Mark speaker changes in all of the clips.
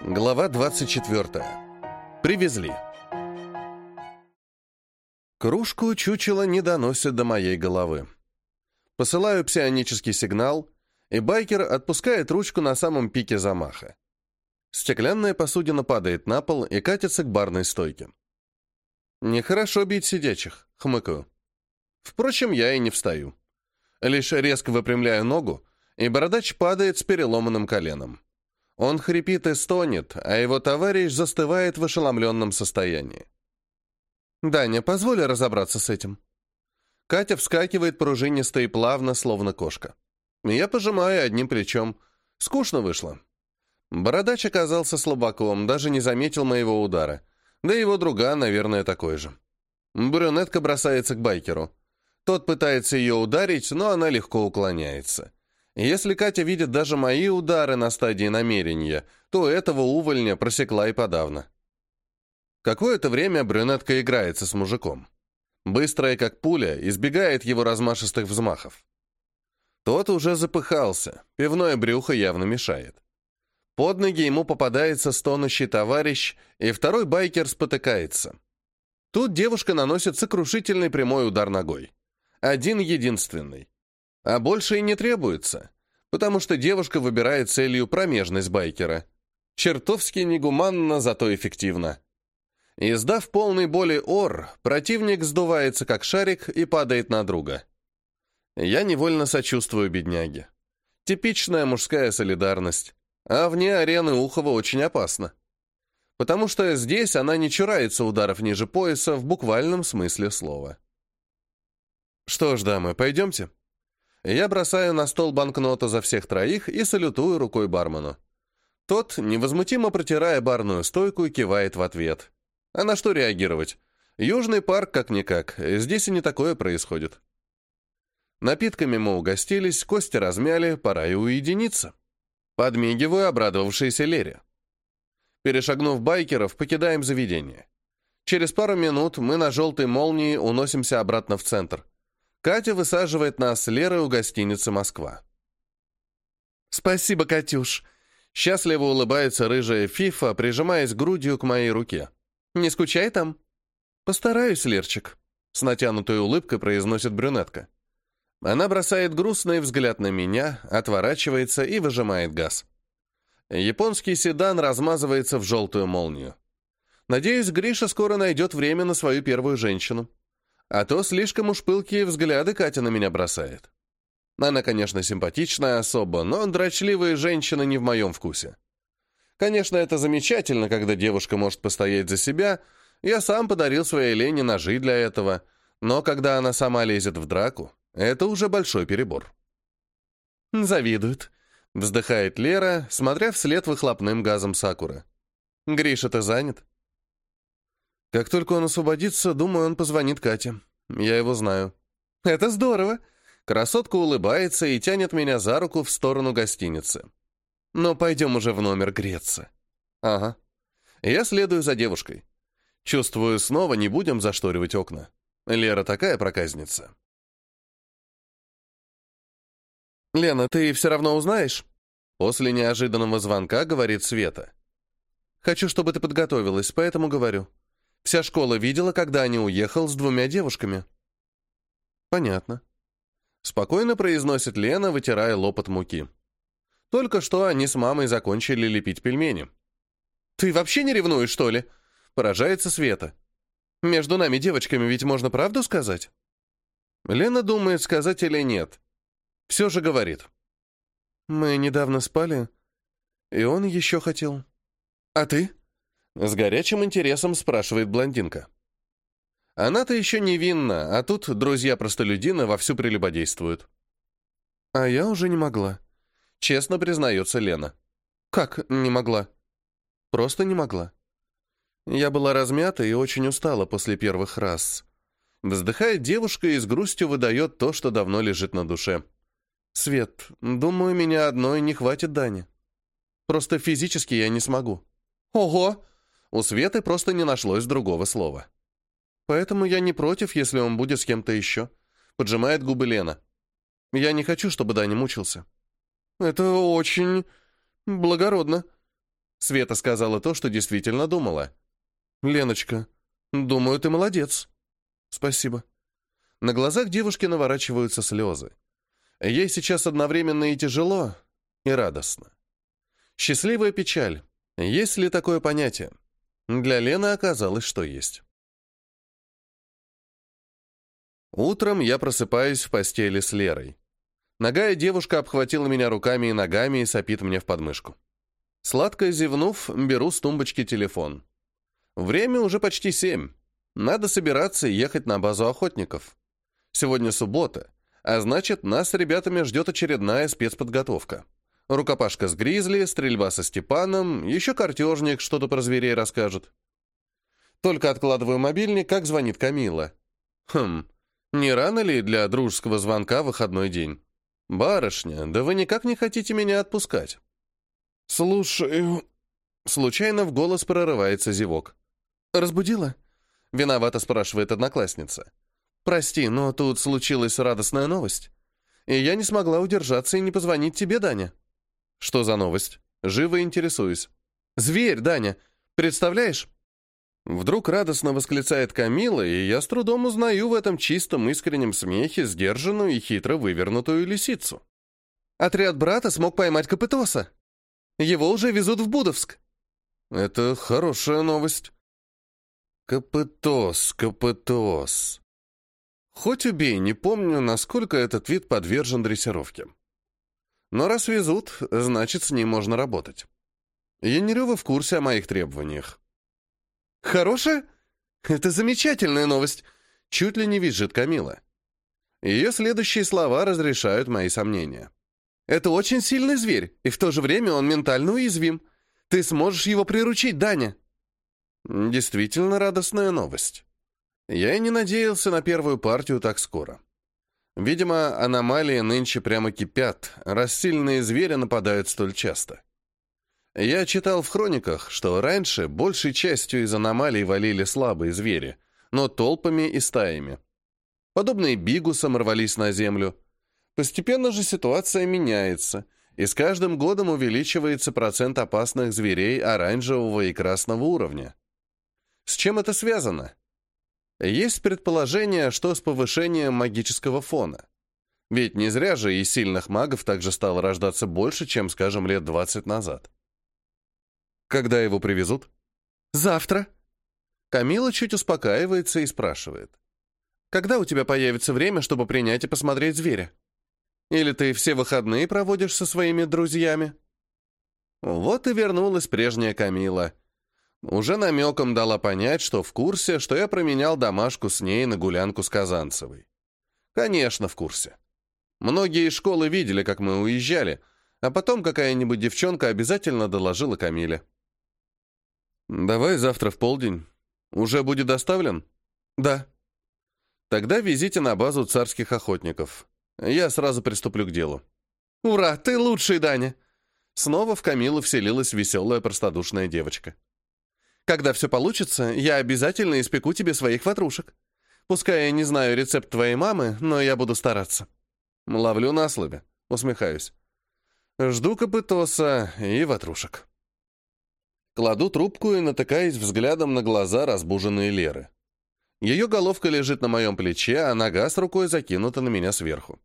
Speaker 1: Глава 24. Привезли. Кружку чучело не доносит до моей головы. Посылаю псионический сигнал, и байкер отпускает ручку на самом пике замаха. Стеклянная посудина падает на пол и катится к барной стойке. Нехорошо бить сидячих, хмыкаю. Впрочем, я и не встаю. Лишь резко выпрямляю ногу, и бородач падает с переломанным коленом. Он хрипит и стонет, а его товарищ застывает в ошеломленном состоянии. «Даня, позволь разобраться с этим». Катя вскакивает пружинисто и плавно, словно кошка. Я пожимаю одним плечом. Скучно вышло. Бородач оказался слабаком, даже не заметил моего удара. Да и его друга, наверное, такой же. Брюнетка бросается к байкеру. Тот пытается ее ударить, но она легко уклоняется. Если Катя видит даже мои удары на стадии намерения, то этого увольня просекла и подавно. Какое-то время брюнетка играется с мужиком. Быстрая, как пуля, избегает его размашистых взмахов. Тот уже запыхался, пивное брюхо явно мешает. Под ноги ему попадается стонущий товарищ, и второй байкер спотыкается. Тут девушка наносит сокрушительный прямой удар ногой. Один единственный. А больше и не требуется, потому что девушка выбирает целью промежность байкера. Чертовски негуманно, зато эффективно. Издав полный боли ор, противник сдувается как шарик и падает на друга. Я невольно сочувствую бедняге. Типичная мужская солидарность. А вне арены Ухова очень опасно. Потому что здесь она не чурается ударов ниже пояса в буквальном смысле слова. Что ж, дамы, пойдемте. Я бросаю на стол банкноту за всех троих и салютую рукой бармену. Тот, невозмутимо протирая барную стойку, кивает в ответ. А на что реагировать? Южный парк как-никак, здесь и не такое происходит. Напитками мы угостились, кости размяли, пора и уединиться. Подмигиваю обрадовавшейся Лере. Перешагнув байкеров, покидаем заведение. Через пару минут мы на желтой молнии уносимся обратно в центр. Катя высаживает нас с Лерой у гостиницы «Москва». «Спасибо, Катюш!» Счастливо улыбается рыжая Фифа, прижимаясь грудью к моей руке. «Не скучай там?» «Постараюсь, Лерчик», — с натянутой улыбкой произносит брюнетка. Она бросает грустный взгляд на меня, отворачивается и выжимает газ. Японский седан размазывается в желтую молнию. Надеюсь, Гриша скоро найдет время на свою первую женщину. А то слишком уж пылкие взгляды Катя на меня бросает. Она, конечно, симпатичная особа, но дрочливые женщины не в моем вкусе. Конечно, это замечательно, когда девушка может постоять за себя. Я сам подарил своей Лене ножи для этого. Но когда она сама лезет в драку, это уже большой перебор. «Завидуют», — вздыхает Лера, смотря вслед выхлопным газом Сакуры. «Гриша, ты занят?» Как только он освободится, думаю, он позвонит Кате. Я его знаю. Это здорово. Красотка улыбается и тянет меня за руку в сторону гостиницы. Но пойдем уже в номер греться. Ага. Я следую за девушкой. Чувствую, снова не будем зашторивать окна. Лера такая проказница. «Лена, ты все равно узнаешь?» После неожиданного звонка говорит Света. «Хочу, чтобы ты подготовилась, поэтому говорю. Вся школа видела, когда они уехал с двумя девушками. Понятно. Спокойно произносит Лена, вытирая лоб от муки. Только что они с мамой закончили лепить пельмени. «Ты вообще не ревнуешь, что ли?» Поражается Света. «Между нами девочками ведь можно правду сказать?» Лена думает, сказать или нет. Все же говорит. «Мы недавно спали, и он еще хотел». «А ты?» С горячим интересом спрашивает блондинка. Она-то еще невинна, а тут друзья-простолюдины вовсю прелюбодействуют. А я уже не могла. Честно признается Лена. Как не могла? Просто не могла. Я была размята и очень устала после первых раз. Вздыхает девушка и с грустью выдает то, что давно лежит на душе. «Свет, думаю, меня одной не хватит Дани. Просто физически я не смогу». «Ого!» У Светы просто не нашлось другого слова. Поэтому я не против, если он будет с кем-то еще. Поджимает губы Лена. Я не хочу, чтобы Даня мучился. Это очень благородно. Света сказала то, что действительно думала. «Леночка, думаю, ты молодец». «Спасибо». На глазах девушки наворачиваются слезы. Ей сейчас одновременно и тяжело, и радостно. Счастливая печаль. Есть ли такое понятие? Для Лены оказалось, что есть. Утром я просыпаюсь в постели с Лерой. Ногая девушка обхватила меня руками и ногами и сопит мне в подмышку. Сладко зевнув, беру с тумбочки телефон. Время уже почти семь. Надо собираться и ехать на базу охотников. Сегодня суббота, а значит, нас с ребятами ждет очередная спецподготовка. Рукопашка с Гризли, стрельба со Степаном, еще картежник что-то про зверей расскажет. Только откладываю мобильник, как звонит Камила. Хм, не рано ли для дружеского звонка выходной день? Барышня, да вы никак не хотите меня отпускать. Слушаю. Случайно в голос прорывается зевок. Разбудила? Виновато спрашивает одноклассница. Прости, но тут случилась радостная новость. И я не смогла удержаться и не позвонить тебе, Даня. Что за новость? Живо интересуюсь. Зверь, Даня. Представляешь? Вдруг радостно восклицает Камила, и я с трудом узнаю в этом чистом искреннем смехе сдержанную и хитро вывернутую лисицу. Отряд брата смог поймать Капытоса. Его уже везут в Будовск. Это хорошая новость. Капытос, Капытос. Хоть убей, не помню, насколько этот вид подвержен дрессировке. Но раз везут, значит, с ним можно работать. Янерева в курсе о моих требованиях. Хорошая? Это замечательная новость. Чуть ли не визжит Камила. Ее следующие слова разрешают мои сомнения. Это очень сильный зверь, и в то же время он ментально уязвим. Ты сможешь его приручить, Даня. Действительно радостная новость. Я и не надеялся на первую партию так скоро. Видимо, аномалии нынче прямо кипят, раз сильные звери нападают столь часто. Я читал в хрониках, что раньше большей частью из аномалий валили слабые звери, но толпами и стаями. Подобные бигусам рвались на землю. Постепенно же ситуация меняется, и с каждым годом увеличивается процент опасных зверей оранжевого и красного уровня. С чем это связано? Есть предположение, что с повышением магического фона. Ведь не зря же и сильных магов также стало рождаться больше, чем, скажем, лет 20 назад. Когда его привезут? Завтра. Камила чуть успокаивается и спрашивает. Когда у тебя появится время, чтобы принять и посмотреть зверя? Или ты все выходные проводишь со своими друзьями? Вот и вернулась прежняя Камила. Уже намеком дала понять, что в курсе, что я променял домашку с ней на гулянку с Казанцевой. Конечно, в курсе. Многие школы видели, как мы уезжали, а потом какая-нибудь девчонка обязательно доложила Камиле. «Давай завтра в полдень. Уже будет доставлен?» «Да». «Тогда везите на базу царских охотников. Я сразу приступлю к делу». «Ура, ты лучший, Даня!» Снова в Камилу вселилась веселая простодушная девочка. «Когда все получится, я обязательно испеку тебе своих ватрушек. Пускай я не знаю рецепт твоей мамы, но я буду стараться». Ловлю на слове, усмехаюсь. Жду копытоса и ватрушек. Кладу трубку и натыкаюсь взглядом на глаза разбуженные Леры. Ее головка лежит на моем плече, а нога с рукой закинута на меня сверху.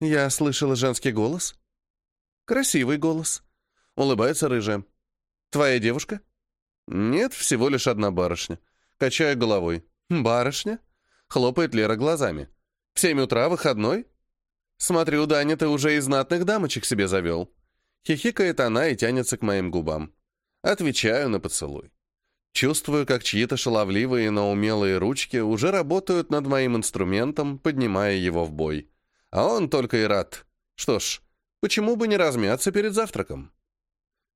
Speaker 1: «Я слышала женский голос?» «Красивый голос», — улыбается рыжая. «Твоя девушка?» «Нет, всего лишь одна барышня». Качаю головой. «Барышня?» — хлопает Лера глазами. «В семь утра выходной?» «Смотрю, Даня, ты уже из знатных дамочек себе завел». Хихикает она и тянется к моим губам. Отвечаю на поцелуй. Чувствую, как чьи-то шаловливые, но умелые ручки уже работают над моим инструментом, поднимая его в бой. А он только и рад. Что ж, почему бы не размяться перед завтраком?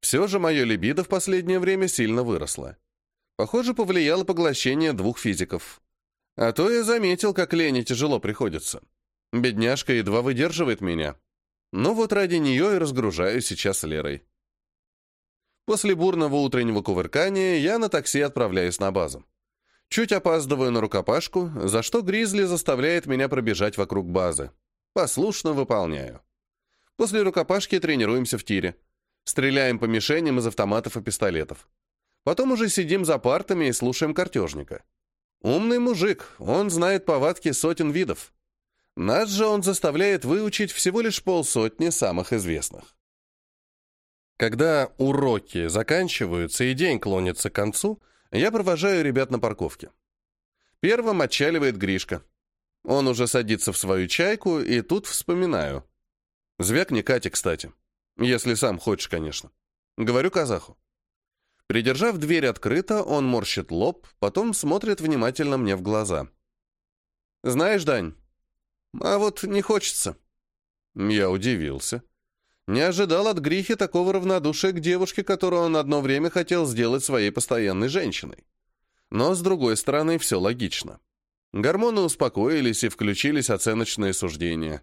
Speaker 1: Все же мое либидо в последнее время сильно выросло. Похоже, повлияло поглощение двух физиков. А то я заметил, как Лене тяжело приходится. Бедняжка едва выдерживает меня. Ну вот ради нее и разгружаю сейчас Лерой. После бурного утреннего кувыркания я на такси отправляюсь на базу. Чуть опаздываю на рукопашку, за что Гризли заставляет меня пробежать вокруг базы. Послушно выполняю. После рукопашки тренируемся в тире. Стреляем по мишеням из автоматов и пистолетов. Потом уже сидим за партами и слушаем картежника. Умный мужик, он знает повадки сотен видов. Нас же он заставляет выучить всего лишь полсотни самых известных. Когда уроки заканчиваются и день клонится к концу, я провожаю ребят на парковке. Первым отчаливает Гришка. Он уже садится в свою чайку, и тут вспоминаю. Звякни Кате, кстати. Если сам хочешь, конечно. Говорю казаху. Придержав дверь открыто, он морщит лоб, потом смотрит внимательно мне в глаза. «Знаешь, Дань, а вот не хочется». Я удивился. Не ожидал от Грихи такого равнодушия к девушке, которую он одно время хотел сделать своей постоянной женщиной. Но, с другой стороны, все логично. Гормоны успокоились и включились оценочные суждения.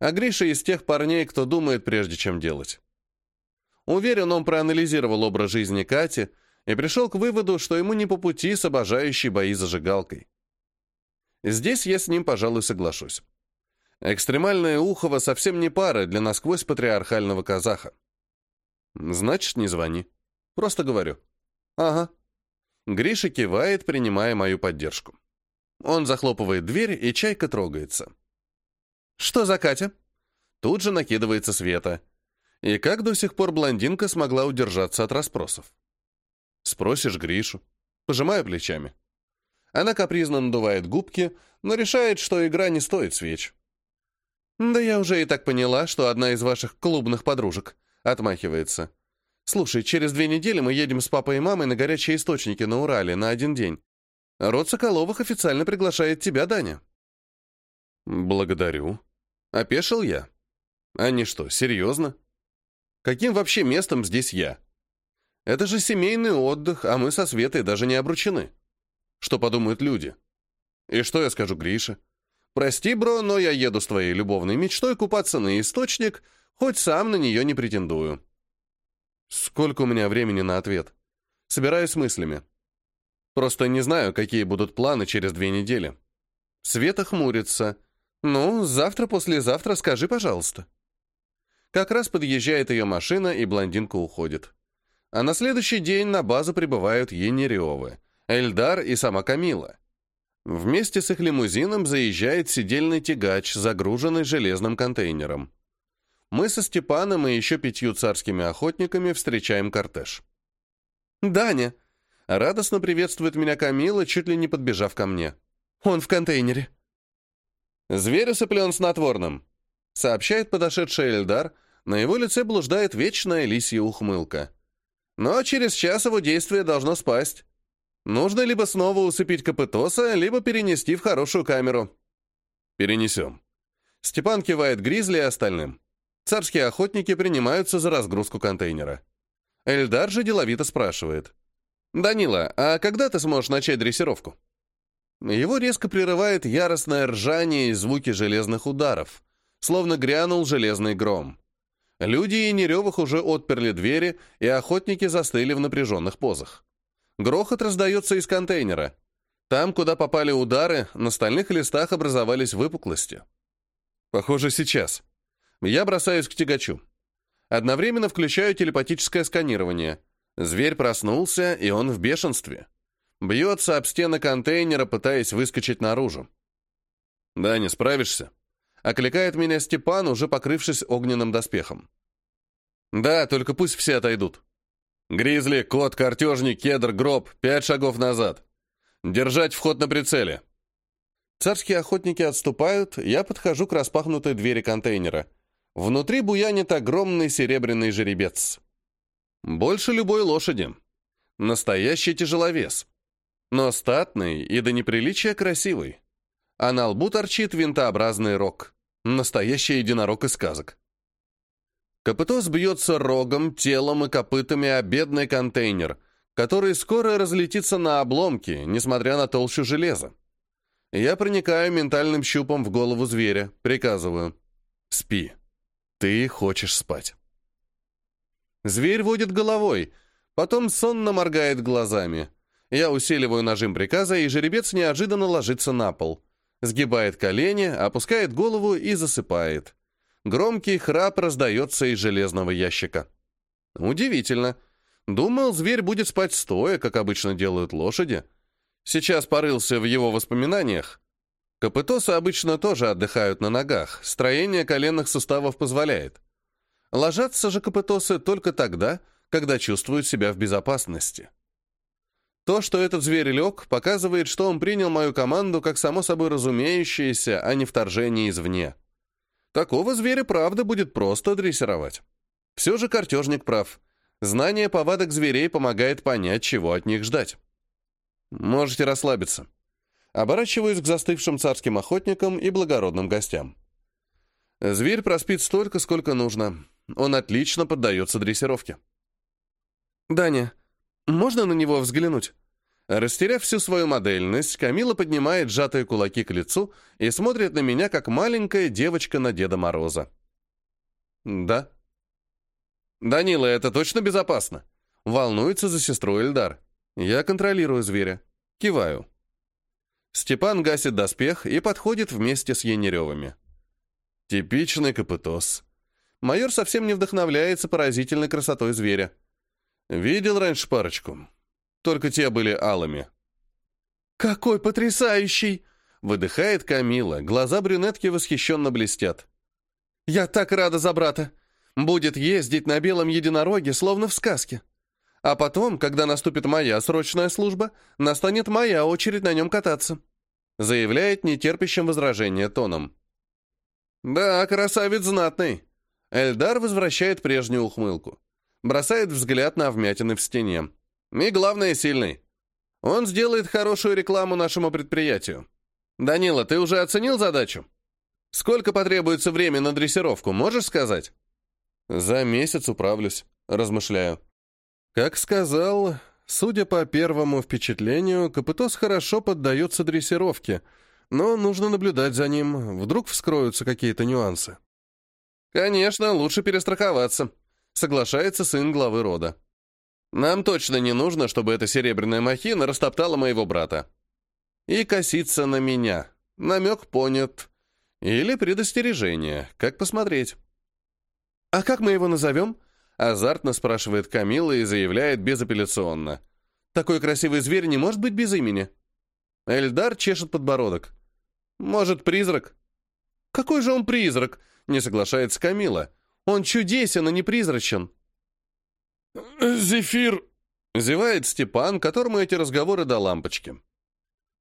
Speaker 1: А Гриша из тех парней, кто думает, прежде чем делать. Уверен, он проанализировал образ жизни Кати и пришел к выводу, что ему не по пути с обожающей бои зажигалкой. Здесь я с ним, пожалуй, соглашусь. Экстремальное Ухово совсем не пара для насквозь патриархального казаха. Значит, не звони. Просто говорю. Ага. Гриша кивает, принимая мою поддержку. Он захлопывает дверь, и чайка трогается. «Что за Катя?» Тут же накидывается Света. И как до сих пор блондинка смогла удержаться от расспросов? Спросишь Гришу. Пожимаю плечами. Она капризно надувает губки, но решает, что игра не стоит свеч. «Да я уже и так поняла, что одна из ваших клубных подружек», — отмахивается. «Слушай, через две недели мы едем с папой и мамой на горячие источники на Урале на один день. Род Соколовых официально приглашает тебя, Даня». «Благодарю». Опешил я. «Они что, серьезно? Каким вообще местом здесь я? Это же семейный отдых, а мы со Светой даже не обручены. Что подумают люди? И что я скажу Грише?» «Прости, бро, но я еду с твоей любовной мечтой купаться на источник, хоть сам на нее не претендую». «Сколько у меня времени на ответ?» «Собираюсь мыслями. Просто не знаю, какие будут планы через две недели». Света хмурится. «Ну, завтра-послезавтра скажи, пожалуйста». Как раз подъезжает ее машина, и блондинка уходит. А на следующий день на базу прибывают Енеревы, Эльдар и сама Камила. Вместе с их лимузином заезжает сидельный тягач, загруженный железным контейнером. Мы со Степаном и еще пятью царскими охотниками встречаем кортеж. «Даня!» — радостно приветствует меня Камила, чуть ли не подбежав ко мне. «Он в контейнере». «Зверь усыплен снотворным», — сообщает подошедший Эльдар. На его лице блуждает вечная лисья ухмылка. «Но через час его действие должно спасть. Нужно либо снова усыпить Капытоса, либо перенести в хорошую камеру. Перенесем. Степан кивает Гризли и остальным. Царские охотники принимаются за разгрузку контейнера. Эльдар же деловито спрашивает. «Данила, а когда ты сможешь начать дрессировку?» Его резко прерывает яростное ржание и звуки железных ударов, словно грянул железный гром. Люди и Неревых уже отперли двери, и охотники застыли в напряженных позах. Грохот раздается из контейнера. Там, куда попали удары, на стальных листах образовались выпуклости. Похоже, сейчас. Я бросаюсь к тягачу. Одновременно включаю телепатическое сканирование. Зверь проснулся, и он в бешенстве. Бьется об стены контейнера, пытаясь выскочить наружу. «Да, не справишься?» Окликает меня Степан, уже покрывшись огненным доспехом. «Да, только пусть все отойдут». Гризли, кот, картежник, кедр, гроб, пять шагов назад. Держать вход на прицеле. Царские охотники отступают, я подхожу к распахнутой двери контейнера. Внутри буянит огромный серебряный жеребец. Больше любой лошади. Настоящий тяжеловес. Но статный и до неприличия красивый. А на лбу торчит винтообразный рог. Настоящий единорог из сказок. Копытос бьется рогом, телом и копытами о бедный контейнер, который скоро разлетится на обломки, несмотря на толщу железа. Я проникаю ментальным щупом в голову зверя, приказываю. «Спи. Ты хочешь спать». Зверь водит головой, потом сонно моргает глазами. Я усиливаю нажим приказа, и жеребец неожиданно ложится на пол. Сгибает колени, опускает голову и засыпает. Громкий храп раздается из железного ящика. Удивительно. Думал, зверь будет спать стоя, как обычно делают лошади. Сейчас порылся в его воспоминаниях. Копытосы обычно тоже отдыхают на ногах, строение коленных суставов позволяет. Ложатся же копытосы только тогда, когда чувствуют себя в безопасности. То, что этот зверь лег, показывает, что он принял мою команду как само собой разумеющееся, а не вторжение извне. Такого зверя, правда, будет просто дрессировать. Все же картежник прав. Знание повадок зверей помогает понять, чего от них ждать. Можете расслабиться. Оборачиваюсь к застывшим царским охотникам и благородным гостям. Зверь проспит столько, сколько нужно. Он отлично поддается дрессировке. «Даня, можно на него взглянуть?» Растеряв всю свою модельность, Камила поднимает сжатые кулаки к лицу и смотрит на меня, как маленькая девочка на Деда Мороза. «Да». «Данила, это точно безопасно?» Волнуется за сестру Эльдар. Я контролирую зверя. Киваю. Степан гасит доспех и подходит вместе с Янеревыми. Типичный капытос. Майор совсем не вдохновляется поразительной красотой зверя. Видел раньше парочку. Только те были алыми. «Какой потрясающий!» — выдыхает Камила. Глаза брюнетки восхищенно блестят. «Я так рада за брата! Будет ездить на белом единороге, словно в сказке. А потом, когда наступит моя срочная служба, настанет моя очередь на нем кататься», — заявляет нетерпящим возражения тоном. «Да, красавец знатный!» Эльдар возвращает прежнюю ухмылку. Бросает взгляд на вмятины в стене. И главное, сильный. Он сделает хорошую рекламу нашему предприятию. Данила, ты уже оценил задачу? Сколько потребуется время на дрессировку, можешь сказать? За месяц управлюсь, размышляю. Как сказал, судя по первому впечатлению, Капытос хорошо поддается дрессировке, но нужно наблюдать за ним, вдруг вскроются какие-то нюансы. Конечно, лучше перестраховаться, соглашается сын главы рода. Нам точно не нужно, чтобы эта серебряная махина растоптала моего брата. И коситься на меня. Намек понят. Или предостережение. Как посмотреть? «А как мы его назовем?» Азартно спрашивает Камила и заявляет безапелляционно. «Такой красивый зверь не может быть без имени». Эльдар чешет подбородок. «Может, призрак?» «Какой же он призрак?» Не соглашается Камила. «Он чудесен, а не призрачен». «Зефир!» — зевает Степан, которому эти разговоры до лампочки.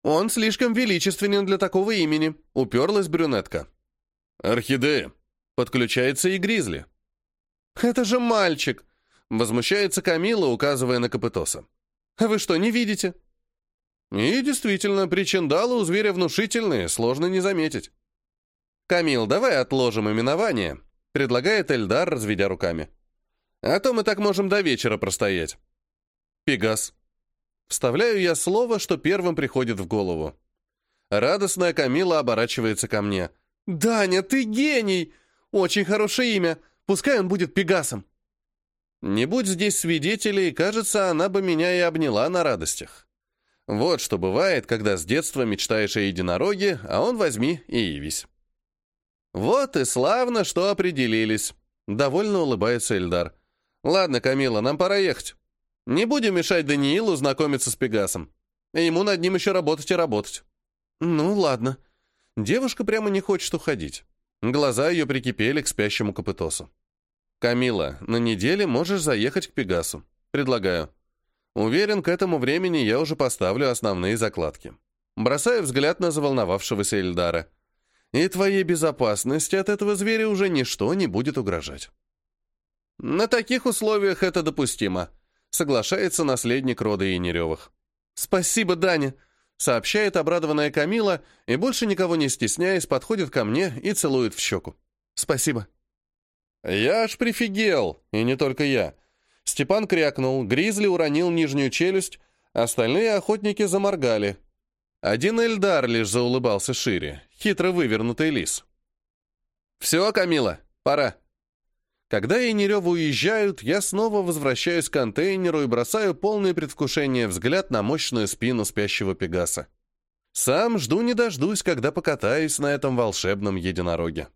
Speaker 1: «Он слишком величественен для такого имени», — уперлась брюнетка. «Орхидея!» — подключается и Гризли. «Это же мальчик!» — возмущается Камила, указывая на Капытоса. «А вы что, не видите?» И действительно, причиндалы у зверя внушительные, сложно не заметить. «Камил, давай отложим именование», — предлагает Эльдар, разведя руками. А то мы так можем до вечера простоять. Пегас. Вставляю я слово, что первым приходит в голову. Радостная Камила оборачивается ко мне. «Даня, ты гений! Очень хорошее имя. Пускай он будет Пегасом». Не будь здесь свидетелей, кажется, она бы меня и обняла на радостях. Вот что бывает, когда с детства мечтаешь о единороге, а он возьми и явись. Вот и славно, что определились. Довольно улыбается Эльдар. «Ладно, Камила, нам пора ехать. Не будем мешать Даниилу знакомиться с Пегасом. Ему над ним еще работать и работать». «Ну, ладно». Девушка прямо не хочет уходить. Глаза ее прикипели к спящему Капытосу. «Камила, на неделе можешь заехать к Пегасу. Предлагаю. Уверен, к этому времени я уже поставлю основные закладки». Бросаю взгляд на заволновавшегося Эльдара. «И твоей безопасности от этого зверя уже ничто не будет угрожать». На таких условиях это допустимо, соглашается наследник рода Янеревых. Спасибо, Даня, сообщает обрадованная Камила и больше никого не стесняясь подходит ко мне и целует в щеку. Спасибо. Я аж прифигел, и не только я. Степан крякнул, Гризли уронил нижнюю челюсть, остальные охотники заморгали. Один Эльдар лишь заулыбался шире, хитро вывернутый лис. «Все, Камила, пора», когда Янерёвы уезжают, я снова возвращаюсь к контейнеру и бросаю полное предвкушение взгляд на мощную спину спящего Пегаса. Сам жду не дождусь, когда покатаюсь на этом волшебном единороге.